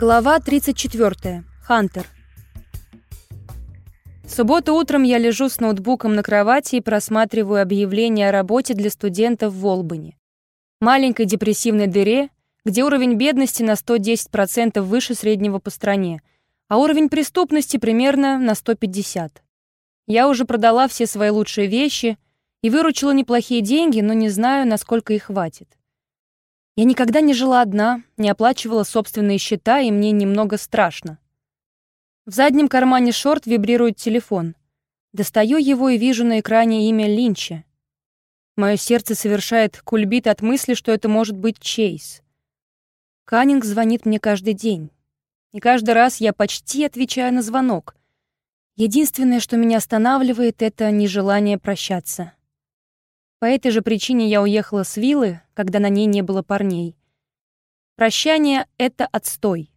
Глава 34. Хантер. В субботу утром я лежу с ноутбуком на кровати и просматриваю объявление о работе для студентов в Олбани. Маленькой депрессивной дыре, где уровень бедности на 110% выше среднего по стране, а уровень преступности примерно на 150. Я уже продала все свои лучшие вещи и выручила неплохие деньги, но не знаю, насколько их хватит. Я никогда не жила одна, не оплачивала собственные счета, и мне немного страшно. В заднем кармане шорт вибрирует телефон. Достаю его и вижу на экране имя Линча. Мое сердце совершает кульбит от мысли, что это может быть Чейз. Каннинг звонит мне каждый день. И каждый раз я почти отвечаю на звонок. Единственное, что меня останавливает, это нежелание прощаться. По этой же причине я уехала с виллы, когда на ней не было парней. Прощание — это отстой.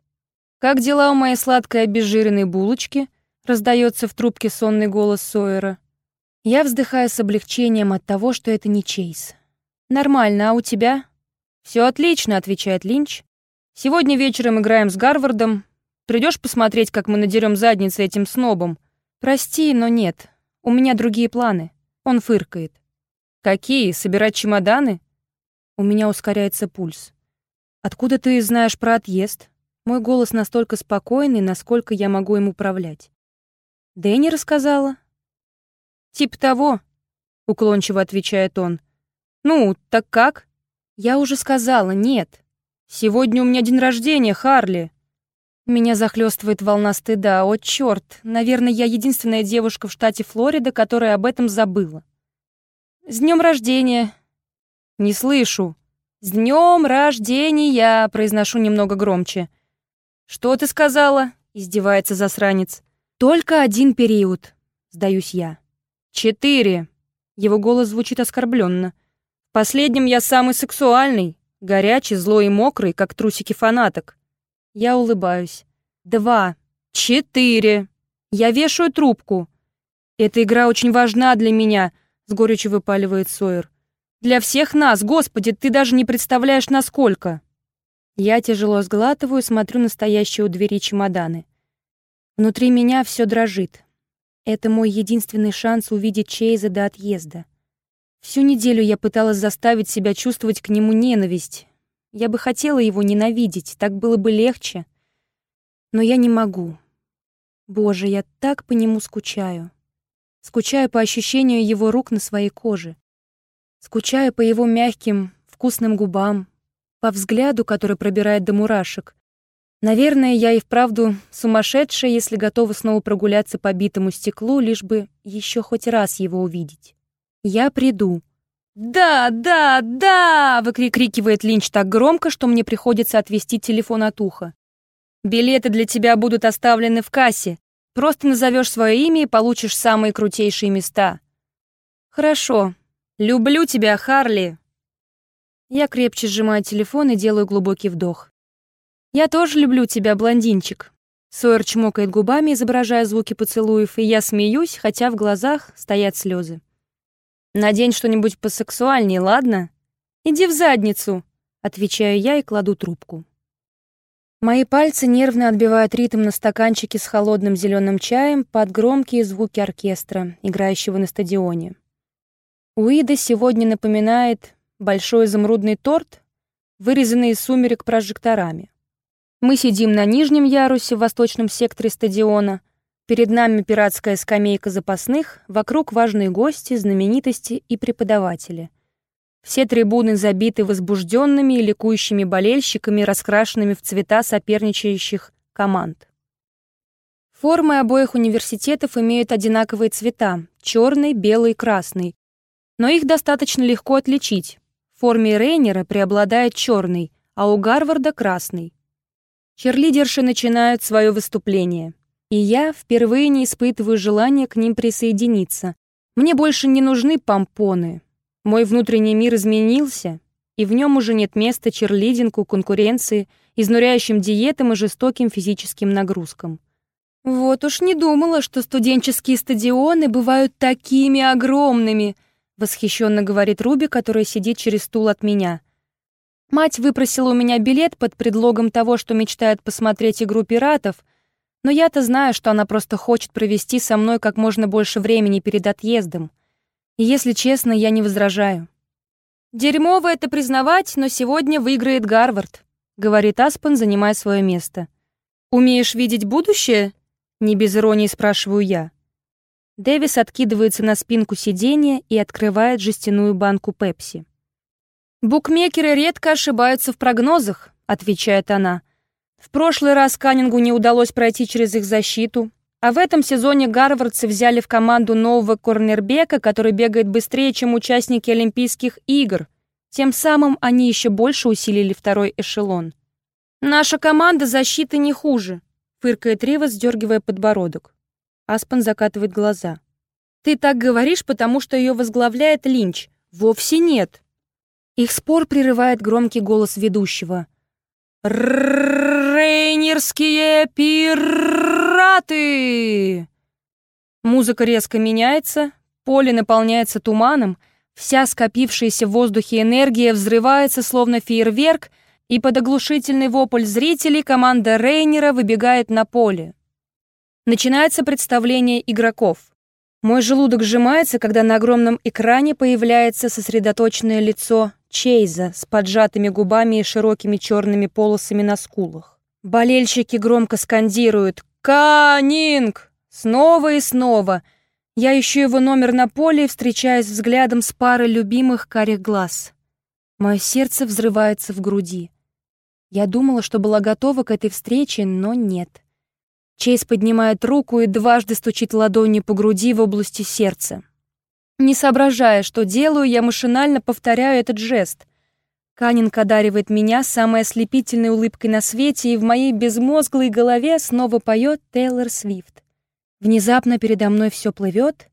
«Как дела у моей сладкой обезжиренной булочки?» — раздается в трубке сонный голос Сойера. Я вздыхаю с облегчением от того, что это не Чейз. «Нормально, а у тебя?» «Все отлично», — отвечает Линч. «Сегодня вечером играем с Гарвардом. Придешь посмотреть, как мы надерем задницы этим снобом?» «Прости, но нет. У меня другие планы». Он фыркает. «Какие? Собирать чемоданы?» У меня ускоряется пульс. «Откуда ты знаешь про отъезд?» Мой голос настолько спокойный, насколько я могу им управлять. «Дэнни рассказала?» «Тип того», — уклончиво отвечает он. «Ну, так как?» «Я уже сказала, нет. Сегодня у меня день рождения, Харли». Меня захлестывает волна стыда. О, черт! Наверное, я единственная девушка в штате Флорида, которая об этом забыла. «С днем рождения!» «Не слышу!» «С днем рождения!» — произношу немного громче. «Что ты сказала?» — издевается засранец. «Только один период», — сдаюсь я. «Четыре!» — его голос звучит оскорбленно. «В последнем я самый сексуальный, горячий, злой и мокрый, как трусики фанаток». Я улыбаюсь. «Два! Четыре!» Я вешаю трубку. Эта игра очень важна для меня, с горечью выпаливает Сойер. Для всех нас, Господи, ты даже не представляешь, насколько. Я тяжело сглатываю, смотрю на стоящие у двери чемоданы. Внутри меня все дрожит. Это мой единственный шанс увидеть Чейза до отъезда. Всю неделю я пыталась заставить себя чувствовать к нему ненависть. Я бы хотела его ненавидеть, так было бы легче. Но я не могу. Боже, я так по нему скучаю. Скучаю по ощущению его рук на своей коже. Скучаю по его мягким, вкусным губам, по взгляду, который пробирает до мурашек. Наверное, я и вправду сумасшедшая, если готова снова прогуляться по битому стеклу, лишь бы еще хоть раз его увидеть. Я приду. «Да, да, да!» — выкрикивает Линч так громко, что мне приходится отвести телефон от уха. «Билеты для тебя будут оставлены в кассе. Просто назовешь свое имя и получишь самые крутейшие места. Хорошо. Люблю тебя, Харли. Я крепче сжимаю телефон и делаю глубокий вдох. Я тоже люблю тебя, блондинчик. Сойер чмокает губами, изображая звуки поцелуев, и я смеюсь, хотя в глазах стоят слезы. Надень что-нибудь посексуальнее, ладно? Иди в задницу, отвечаю я и кладу трубку. Мои пальцы нервно отбивают ритм на стаканчике с холодным зеленым чаем под громкие звуки оркестра, играющего на стадионе. Уида сегодня напоминает большой изумрудный торт, вырезанный из сумерек прожекторами. Мы сидим на нижнем ярусе в восточном секторе стадиона. Перед нами пиратская скамейка запасных, вокруг важные гости, знаменитости и преподаватели — все трибуны забиты возбужденными и ликующими болельщиками, раскрашенными в цвета соперничающих команд. Формы обоих университетов имеют одинаковые цвета — черный, белый, красный. Но их достаточно легко отличить. В форме Рейнера преобладает черный, а у Гарварда — красный. Черлидерши начинают свое выступление. И я впервые не испытываю желания к ним присоединиться. Мне больше не нужны помпоны, мой внутренний мир изменился, и в нем уже нет места черлидингу, конкуренции, изнуряющим диетам и жестоким физическим нагрузкам. «Вот уж не думала, что студенческие стадионы бывают такими огромными», восхищенно говорит Руби, которая сидит через стул от меня. Мать выпросила у меня билет под предлогом того, что мечтает посмотреть игру пиратов, но я-то знаю, что она просто хочет провести со мной как можно больше времени перед отъездом. Если честно, я не возражаю. «Дерьмово это признавать, но сегодня выиграет Гарвард», — говорит Аспен, занимая свое место. «Умеешь видеть будущее?» — не без иронии спрашиваю я. Дэвис откидывается на спинку сиденья и открывает жестяную банку Пепси. «Букмекеры редко ошибаются в прогнозах», — отвечает она. «В прошлый раз Каннингу не удалось пройти через их защиту, а в этом сезоне гарвардцы взяли в команду нового корнербека, который бегает быстрее, чем участники Олимпийских игр. Тем самым они еще больше усилили второй эшелон. «Наша команда защиты не хуже», — фыркает Рива, сдергивая подбородок. Аспан закатывает глаза. «Ты так говоришь, потому что ее возглавляет Линч. Вовсе нет». Их спор прерывает громкий голос ведущего. «Рейнерские пир...» пираты!» Музыка резко меняется, поле наполняется туманом, вся скопившаяся в воздухе энергия взрывается, словно фейерверк, и под оглушительный вопль зрителей команда Рейнера выбегает на поле. Начинается представление игроков. Мой желудок сжимается, когда на огромном экране появляется сосредоточенное лицо Чейза с поджатыми губами и широкими черными полосами на скулах. Болельщики громко скандируют «Канинг!» Снова и снова. Я ищу его номер на поле и встречаюсь взглядом с парой любимых карих глаз. Мое сердце взрывается в груди. Я думала, что была готова к этой встрече, но нет. Чейз поднимает руку и дважды стучит ладонью по груди в области сердца. Не соображая, что делаю, я машинально повторяю этот жест. Канинг одаривает меня самой ослепительной улыбкой на свете, и в моей безмозглой голове снова поет Тейлор Свифт. Внезапно передо мной все плывет.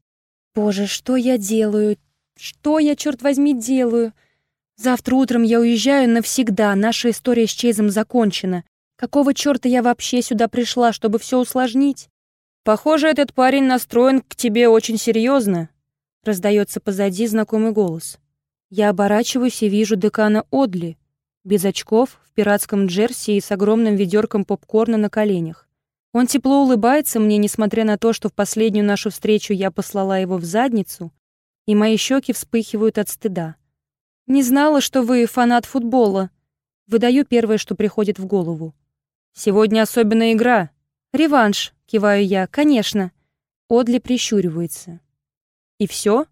Боже, что я делаю? Что я, черт возьми, делаю? Завтра утром я уезжаю навсегда, наша история с Чейзом закончена. Какого черта я вообще сюда пришла, чтобы все усложнить? Похоже, этот парень настроен к тебе очень серьезно. Раздается позади знакомый голос. Я оборачиваюсь и вижу декана Одли, без очков, в пиратском джерси и с огромным ведерком попкорна на коленях. Он тепло улыбается мне, несмотря на то, что в последнюю нашу встречу я послала его в задницу, и мои щеки вспыхивают от стыда. «Не знала, что вы фанат футбола». Выдаю первое, что приходит в голову. «Сегодня особенная игра. Реванш», — киваю я, «конечно». Одли прищуривается. «И все?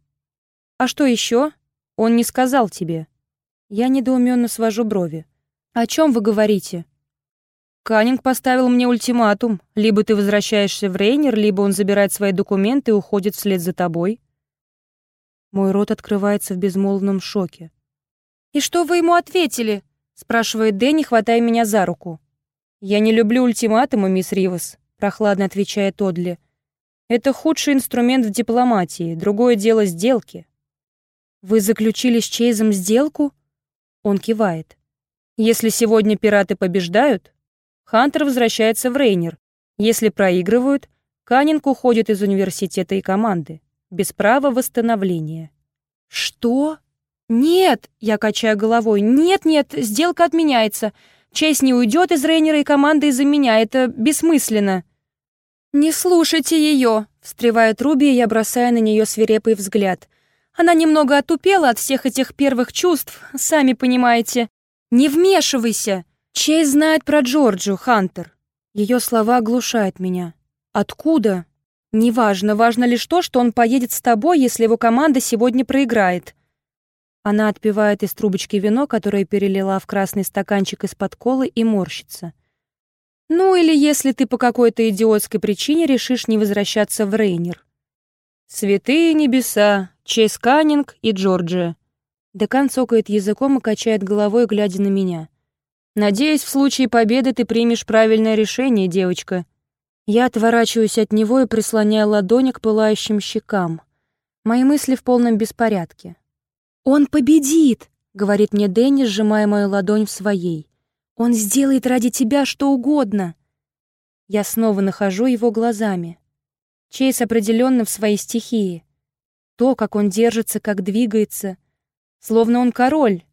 А что еще? Он не сказал тебе. Я недоуменно свожу брови. О чем вы говорите? Каннинг поставил мне ультиматум. Либо ты возвращаешься в Рейнер, либо он забирает свои документы и уходит вслед за тобой. Мой рот открывается в безмолвном шоке. «И что вы ему ответили?» — спрашивает Дэнни, хватая меня за руку. «Я не люблю ультиматумы, мисс Ривас», — прохладно отвечает Одли. «Это худший инструмент в дипломатии, другое дело сделки». «Вы заключили с Чейзом сделку?» Он кивает. «Если сегодня пираты побеждают, Хантер возвращается в Рейнер. Если проигрывают, Каннинг уходит из университета и команды. Без права восстановления». «Что?» «Нет!» — я качаю головой. «Нет-нет, сделка отменяется. Чейз не уйдет из Рейнера и команды из-за меня. Это бессмысленно». «Не слушайте ее!» — встревает Руби, и я бросаю на нее свирепый взгляд. Она немного отупела от всех этих первых чувств, сами понимаете. Не вмешивайся. Чейз знает про Джорджу, Хантер. Ее слова оглушают меня. Откуда? Неважно, важно лишь то, что он поедет с тобой, если его команда сегодня проиграет. Она отпивает из трубочки вино, которое перелила в красный стаканчик из-под колы и морщится. Ну или если ты по какой-то идиотской причине решишь не возвращаться в Рейнер. Святые небеса, Чейз Каннинг и Джорджия. Декан цокает языком и качает головой, глядя на меня. «Надеюсь, в случае победы ты примешь правильное решение, девочка». Я отворачиваюсь от него и прислоняю ладонь к пылающим щекам. Мои мысли в полном беспорядке. «Он победит!» — говорит мне Дэнни, сжимая мою ладонь в своей. «Он сделает ради тебя что угодно!» Я снова нахожу его глазами. Чейз определенно в своей стихии. То, как он держится, как двигается. Словно он король.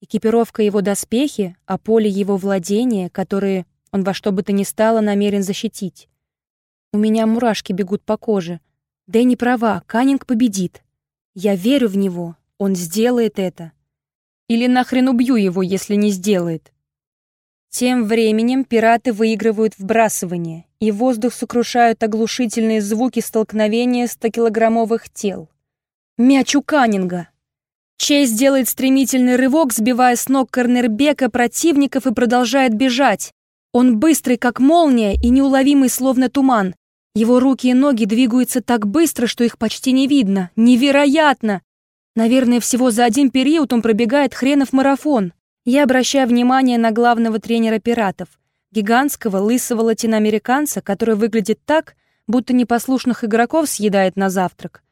Экипировка его доспехи, а поле его владения, которые он во что бы то ни стало намерен защитить. У меня мурашки бегут по коже. Дэнни права, Каннинг победит. Я верю в него, он сделает это. Или нахрен убью его, если не сделает. Тем временем пираты выигрывают вбрасывание, и воздух сокрушают оглушительные звуки столкновения 100-килограммовых тел. Мяч у Каннинга. Чейз делает стремительный рывок, сбивая с ног корнербека противников и продолжает бежать. Он быстрый, как молния, и неуловимый, словно туман. Его руки и ноги двигаются так быстро, что их почти не видно. Невероятно! Наверное, всего за один период он пробегает хренов марафон. Я обращаю внимание на главного тренера пиратов, гигантского лысого латиноамериканца, который выглядит так, будто непослушных игроков съедает на завтрак.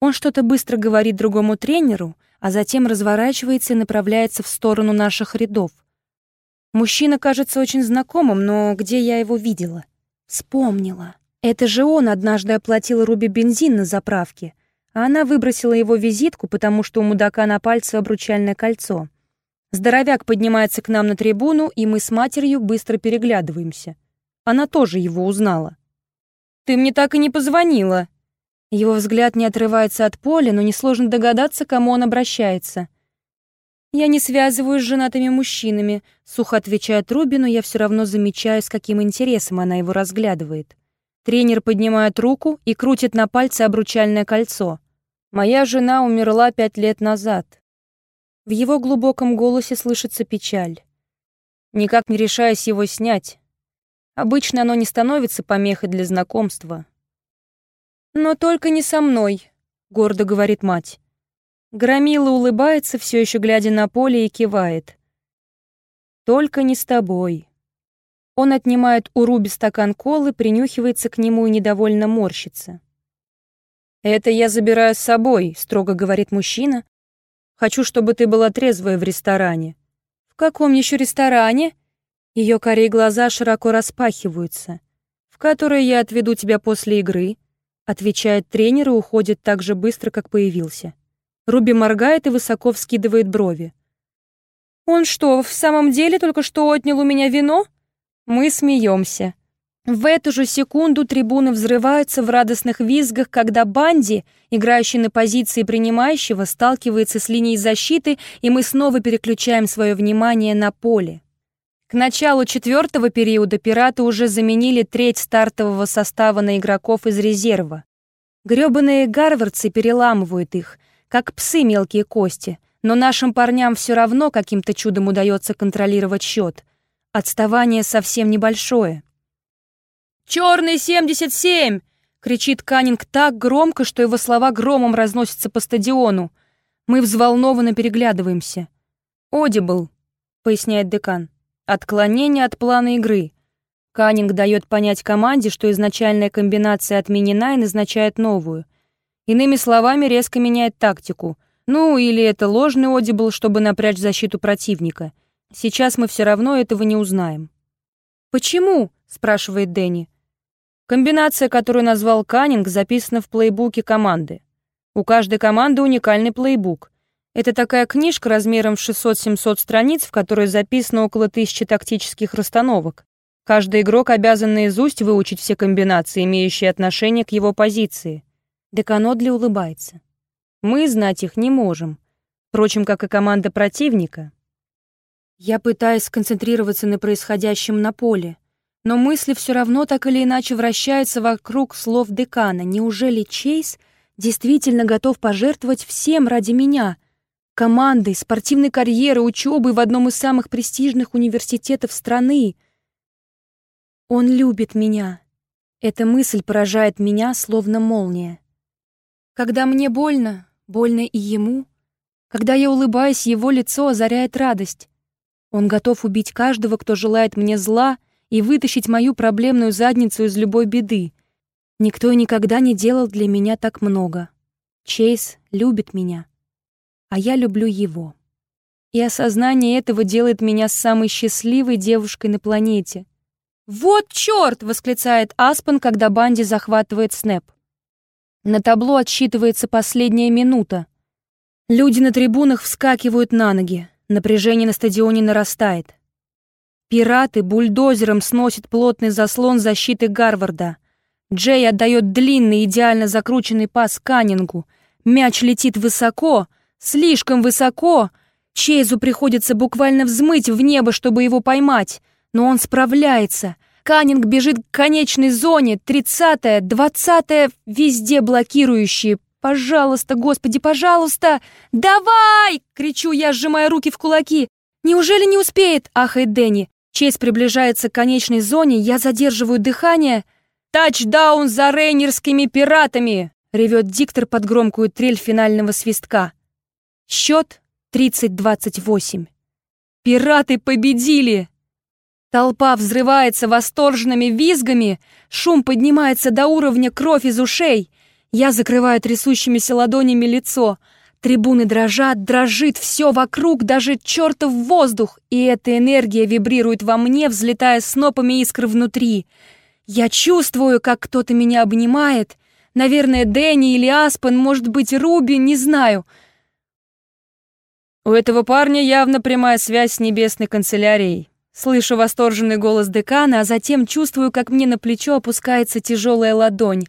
Он что-то быстро говорит другому тренеру, а затем разворачивается и направляется в сторону наших рядов. Мужчина кажется очень знакомым, но где я его видела? Вспомнила. Это же он однажды оплатил Руби бензин на заправке, а она выбросила его визитку, потому что у мудака на пальце обручальное кольцо. Здоровяк поднимается к нам на трибуну, и мы с матерью быстро переглядываемся. Она тоже его узнала. «Ты мне так и не позвонила!» Его взгляд не отрывается от поля, но несложно догадаться, к кому он обращается. «Я не связываюсь с женатыми мужчинами», — сухо отвечает Руби, но я все равно замечаю, с каким интересом она его разглядывает. Тренер поднимает руку и крутит на пальце обручальное кольцо. «Моя жена умерла пять лет назад. В его глубоком голосе слышится печаль. Никак не решаясь его снять. Обычно оно не становится помехой для знакомства. «Но только не со мной», — гордо говорит мать. Громила улыбается, все еще глядя на поле, и кивает. «Только не с тобой». Он отнимает у Руби стакан колы, принюхивается к нему и недовольно морщится. «Это я забираю с собой», — строго говорит мужчина, Хочу, чтобы ты была трезвая в ресторане». «В каком еще ресторане?» Ее корей глаза широко распахиваются. «В который я отведу тебя после игры», отвечает тренер и уходит так же быстро, как появился. Руби моргает и высоко вскидывает брови. «Он что, в самом деле только что отнял у меня вино?» Мы смеемся. В эту же секунду трибуны взрываются в радостных визгах, когда Банди, играющий на позиции принимающего, сталкивается с линией защиты, и мы снова переключаем свое внимание на поле. К началу четвертого периода пираты уже заменили треть стартового состава на игроков из резерва. Грёбаные гарвардцы переламывают их, как псы мелкие кости, но нашим парням все равно каким-то чудом удается контролировать счет. Отставание совсем небольшое. «Черный 77!» — кричит Каннинг так громко, что его слова громом разносятся по стадиону. Мы взволнованно переглядываемся. «Audible», — поясняет декан. «Отклонение от плана игры». Каннинг дает понять команде, что изначальная комбинация отменена и назначает новую. Иными словами, резко меняет тактику. Ну, или это ложный audible, чтобы напрячь защиту противника. Сейчас мы все равно этого не узнаем. «Почему?» — спрашивает Дэнни. Комбинация, которую назвал Каннинг, записана в плейбуке команды. У каждой команды уникальный плейбук. Это такая книжка размером в 600-700 страниц, в которой записано около тысячи тактических расстановок. Каждый игрок обязан наизусть выучить все комбинации, имеющие отношение к его позиции. Деканодли улыбается. Мы знать их не можем. Впрочем, как и команда противника. Я пытаюсь сконцентрироваться на происходящем на поле. Но мысли все равно так или иначе вращаются вокруг слов декана. Неужели Чейз действительно готов пожертвовать всем ради меня? Командой, спортивной карьерой, учебой в одном из самых престижных университетов страны. Он любит меня. Эта мысль поражает меня, словно молния. Когда мне больно, больно и ему. Когда я улыбаюсь, его лицо озаряет радость. Он готов убить каждого, кто желает мне зла — и вытащить мою проблемную задницу из любой беды. Никто никогда не делал для меня так много. Чейз любит меня, а я люблю его. И осознание этого делает меня самой счастливой девушкой на планете. «Вот чёрт!» — восклицает Аспен, когда Банди захватывает снэп. На табло отсчитывается последняя минута. Люди на трибунах вскакивают на ноги. Напряжение на стадионе нарастает. Пираты бульдозером сносят плотный заслон защиты Гарварда. Джей отдает длинный, идеально закрученный пас Каннингу. Мяч летит высоко, слишком высоко. Чейзу приходится буквально взмыть в небо, чтобы его поймать. Но он справляется. Каннинг бежит к конечной зоне, тридцатая, двадцатая, везде блокирующие. «Пожалуйста, Господи, пожалуйста! Давай!» — кричу я, сжимая руки в кулаки. «Неужели не успеет?» — ахает Дэнни. Чейз приближается к конечной зоне, я задерживаю дыхание. «Тачдаун за рейнерскими пиратами!» — ревет диктор под громкую трель финального свистка. Счет 30-28. «Пираты победили!» Толпа взрывается восторженными визгами, шум поднимается до уровня кровь из ушей. Я закрываю трясущимися ладонями лицо. Трибуны дрожат, дрожит все вокруг, даже чертов воздух, и эта энергия вибрирует во мне, взлетая снопами искр внутри. Я чувствую, как кто-то меня обнимает. Наверное, Дэнни или Аспен, может быть, Руби, не знаю. У этого парня явно прямая связь с небесной канцелярией. Слышу восторженный голос декана, а затем чувствую, как мне на плечо опускается тяжелая ладонь.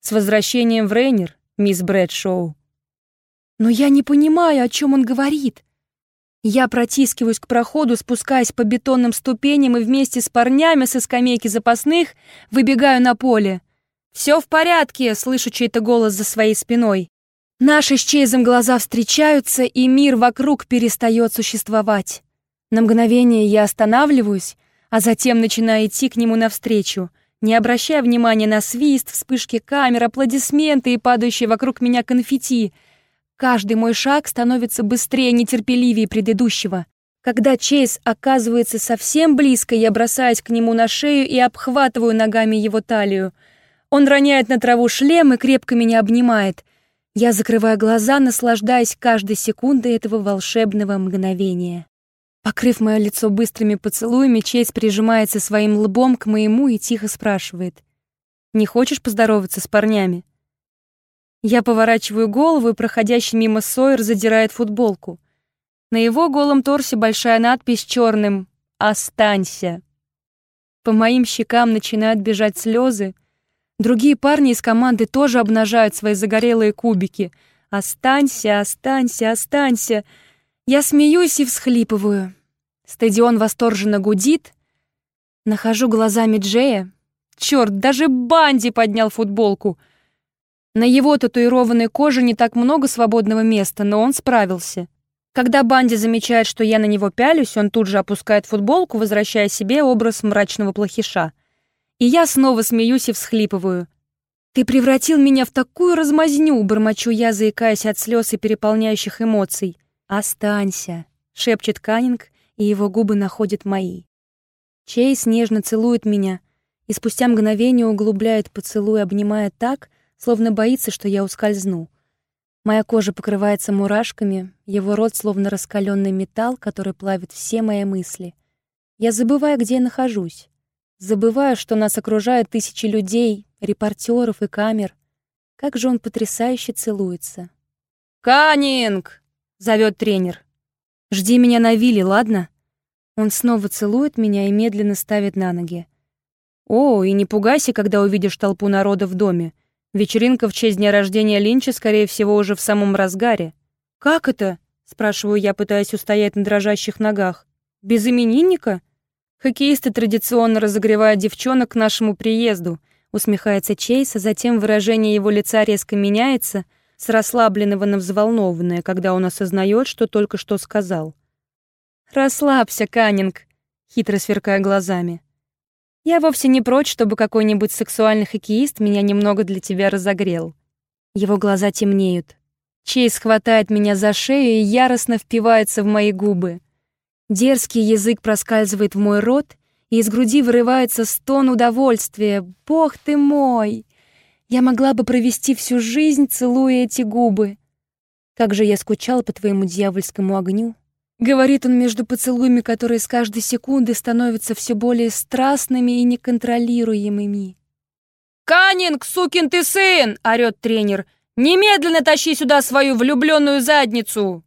С возвращением в Рейнер, мисс Брэдшоу. Но я не понимаю, о чем он говорит. Я протискиваюсь к проходу, спускаясь по бетонным ступеням и вместе с парнями со скамейки запасных выбегаю на поле. «Все в порядке!» — слышу чей-то голос за своей спиной. Наши с Чейзом глаза встречаются, и мир вокруг перестает существовать. На мгновение я останавливаюсь, а затем начинаю идти к нему навстречу, не обращая внимания на свист, вспышки камер, аплодисменты и падающие вокруг меня конфетти. Каждый мой шаг становится быстрее, нетерпеливее предыдущего. Когда Чейз оказывается совсем близко, я бросаюсь к нему на шею и обхватываю ногами его талию. Он роняет на траву шлем и крепко меня обнимает. Я закрываю глаза, наслаждаясь каждой секундой этого волшебного мгновения. Покрыв мое лицо быстрыми поцелуями, Чейз прижимается своим лбом к моему и тихо спрашивает. «Не хочешь поздороваться с парнями?» Я поворачиваю голову, и проходящий мимо Сойер задирает футболку. На его голом торсе большая надпись черным «Останься». По моим щекам начинают бежать слезы. Другие парни из команды тоже обнажают свои загорелые кубики. «Останься, останься, останься!» Я смеюсь и всхлипываю. Стадион восторженно гудит. Нахожу глазами Джея. Черт, даже Банди поднял футболку. На его татуированной коже не так много свободного места, но он справился. Когда Банди замечает, что я на него пялюсь, он тут же опускает футболку, возвращая себе образ мрачного плохиша. И я снова смеюсь и всхлипываю. «Ты превратил меня в такую размазню!» — бормочу я, заикаясь от слез и переполняющих эмоций. «Останься», — шепчет Каннинг, и его губы находят мои. Чейз нежно целует меня и спустя мгновение углубляет поцелуй, обнимая так, словно боится, что я ускользну. Моя кожа покрывается мурашками, его рот словно раскаленный металл, который плавит все мои мысли. Я забываю, где я нахожусь. Забываю, что нас окружают тысячи людей, репортеров и камер. Как же он потрясающе целуется. «Каннинг!» зовет тренер. «Жди меня на вилле, ладно?» Он снова целует меня и медленно ставит на ноги. «О, и не пугайся, когда увидишь толпу народа в доме. Вечеринка в честь дня рождения Линча, скорее всего, уже в самом разгаре». «Как это?» — спрашиваю я, пытаясь устоять на дрожащих ногах. «Без именинника?» «Хоккеисты традиционно разогревают девчонок к нашему приезду», — усмехается Чейз, а затем выражение его лица резко меняется — с расслабленного на взволнованное, когда он осознает, что только что сказал. «Расслабься, Каннинг», — хитро сверкая глазами. «Я вовсе не прочь, чтобы какой-нибудь сексуальный хоккеист меня немного для тебя разогрел». Его глаза темнеют. Чейз хватает меня за шею и яростно впивается в мои губы. Дерзкий язык проскальзывает в мой рот, и из груди вырывается стон удовольствия. «Бог ты мой!» Я могла бы провести всю жизнь, целуя эти губы. Как же я скучал по твоему дьявольскому огню. Говорит он между поцелуями, которые с каждой секунды становятся все более страстными и неконтролируемыми. «Каннинг, сукин ты сын!» — орёт тренер. «Немедленно тащи сюда свою влюбленную задницу!»